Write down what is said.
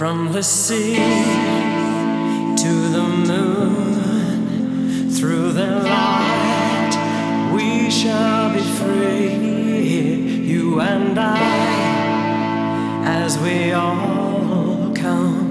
From the sea through the light, we shall be free, you and I, as we all come.